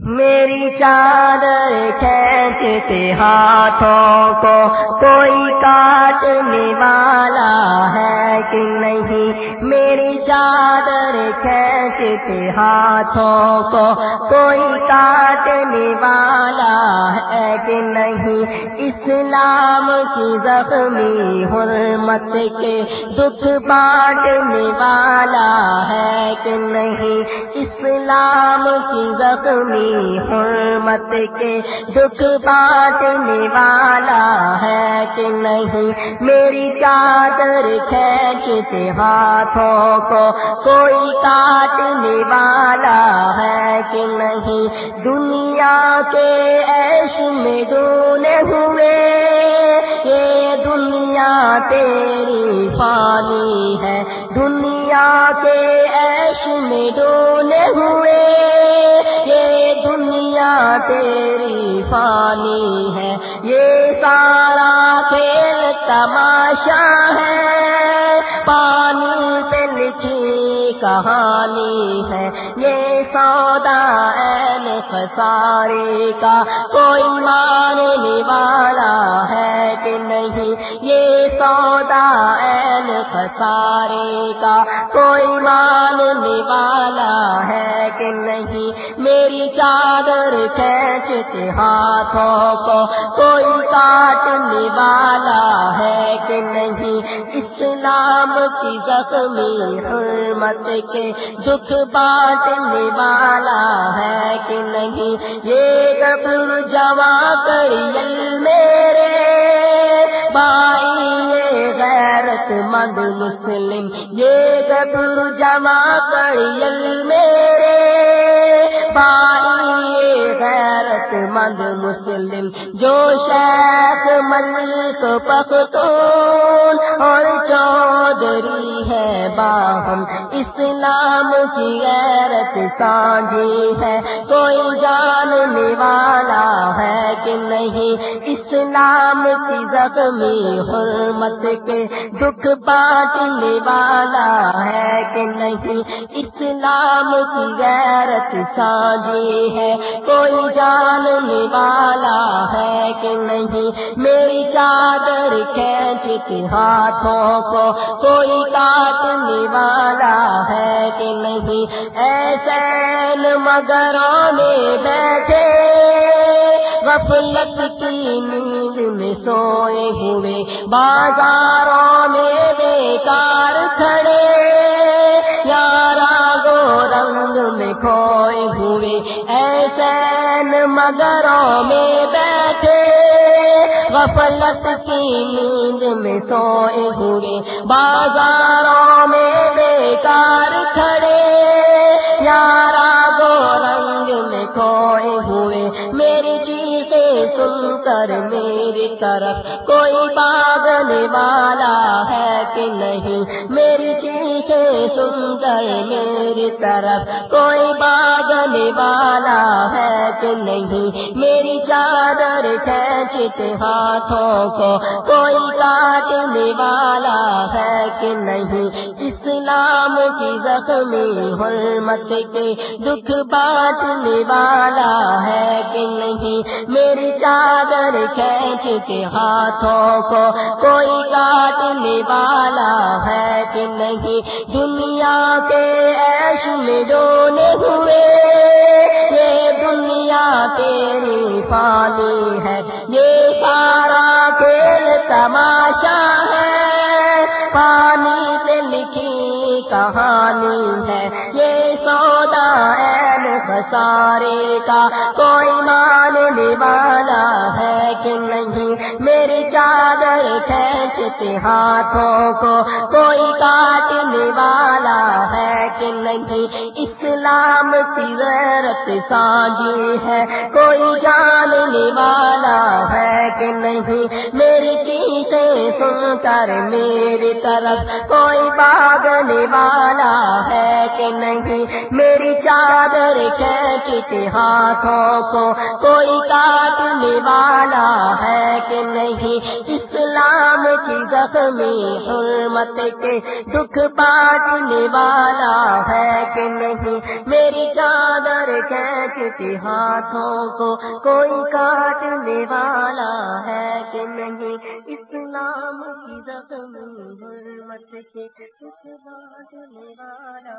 میری چادر کھینچتے ہاتھوں کو، کوئی کاٹنے والا ہے کہ نہیں؟ میری چادر کھینچتے ہاتھوں کو، کوئی کاٹنے والا ہے کہ نہیں؟ اسلام کی زخمی حرمت کے دکھ بانٹنے والا ہے کہ نہیں؟ اسلام کی زخمی حرمت کے دکھ بانٹنے والا ہے کہ نہیں؟ میری چادر کھینچتے ہاتھوں کو کوئی کاٹنے والا ہے کہ نہیں؟ دنیا کے ایش میں دونے ہوئے یہ دنیا تیری فانی ہے۔ دنیا کے ایش میں ڈونے ہوئے تیری فانی ہے یہ سارا کھیل تماشا ہے۔ کہانی ہے۔ یہ سودا این خسارے کا کوئی ماننے والا ہے کہ نہیں۔ یہ سودا این خسارے کا کوئی ماننے والا ہے کہ نہیں۔ میری چادر کھینچتے ہاتھوں کو کوئی کاٹنے والا ہے کہ نہیں۔ اسلام کی زخمی حرمت کے دکھ بانٹنے والا ہے کہ نہیں؟ یہ گبر جمع کریل میرے بائی غیرت مند مسلم، یہ گبر جمع کریل میرے بائی غیرت مند مسلم، جو شیخ ملک پختون اور چودھری ہے باہم۔ اسلام کی غیرت سانجی ہے۔ کوئی جاننے والا ہے کہ نہیں۔ اسلام کی زخمی حرمت کے دکھ بانٹنے والا ہے کہ نہیں۔ اسلام کی غیرت سانجی ہے۔ کوئی جاننے والا ہے کہ نہیں۔ میری چادر کھینچتے ہاتھوں کو کوئی کاٹنے والا ہے کہ نہیں ایسے مگروں میں بیٹھے، غفلت کی نیند میں سوئے ہوئے، بازاروں میں بیکار کھڑے یارا گو رنگ میں کھوئے ہوئے ایسے مگروں میں بیٹھے غفلت کی نیند میں سوئے ہوئے۔ بازاروں میں بیکار کھڑے۔ یارا گو رنگ میں کھوئے ہوئے۔ میری چیزیں سن کر میری طرف۔ کوئی باغنے والا ہے کہ نہیں؟ میری چیزیں سن کر میری طرف، کوئی باغنے والا ہے کہ نہیں۔ میری چادر کھینچتے ہاتھوں کو، کوئی کاٹنے والا ہے کہ نہیں اسلام کی زخمی حرمت کے دکھ بانٹنے والا ہے کہ نہیں۔ میری چادر کھینچتے ہاتھوں کو، کوئی کاٹنے والا ہے کہ نہیں دنیا کے ایش میں ڈونے ہوئے، یہ دنیا تیری فانی ہے، یہ سارا کھیل تماشا ہے، پانی سے لکھی کہانی ہے، یہ سودا این خسارے کا کوئی ماننے والا ہے کہ نہیں، میری چادر کھینچتے ہاتھوں کو، کوئی کاٹنے والا ہے نہیں اسلام کی غیرت سانجی ہے کوئی جاننے والا ہے۔ کہ نہیں، میری چیزیں سن کر میری طرف، کوئی باغنے والا ہے کہ نہیں؟ میری چادر کھینچتے ہاتھوں کو، کوئی کاٹنے والا ہے کہ نہیں؟ اسلام کی زخمی حرمت کے دکھ بانٹنے والا ہے کہ نہیں؟ میری چادر کھینچتی ہاتھوں کو، کوئی کاٹنے والا ہے کہ نہیں اسلام کی رقم حرمت کے کچھ بات والا